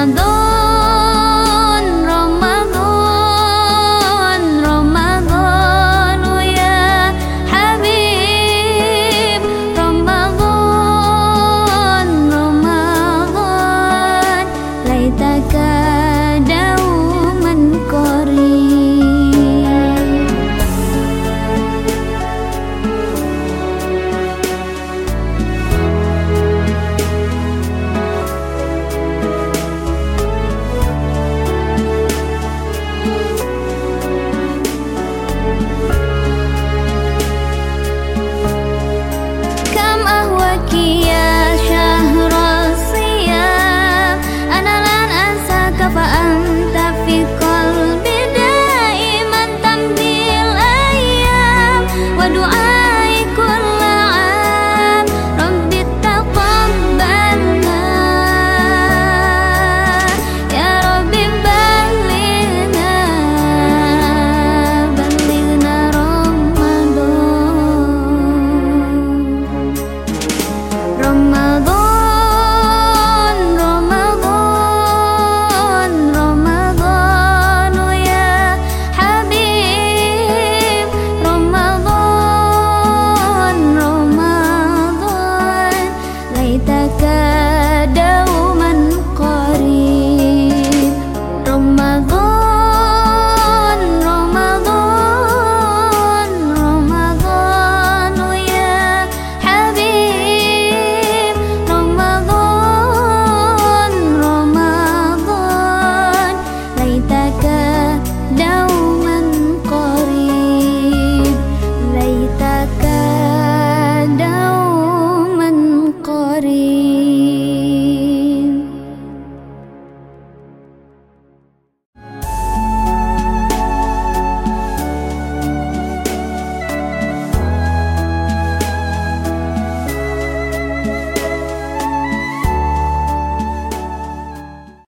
Cuando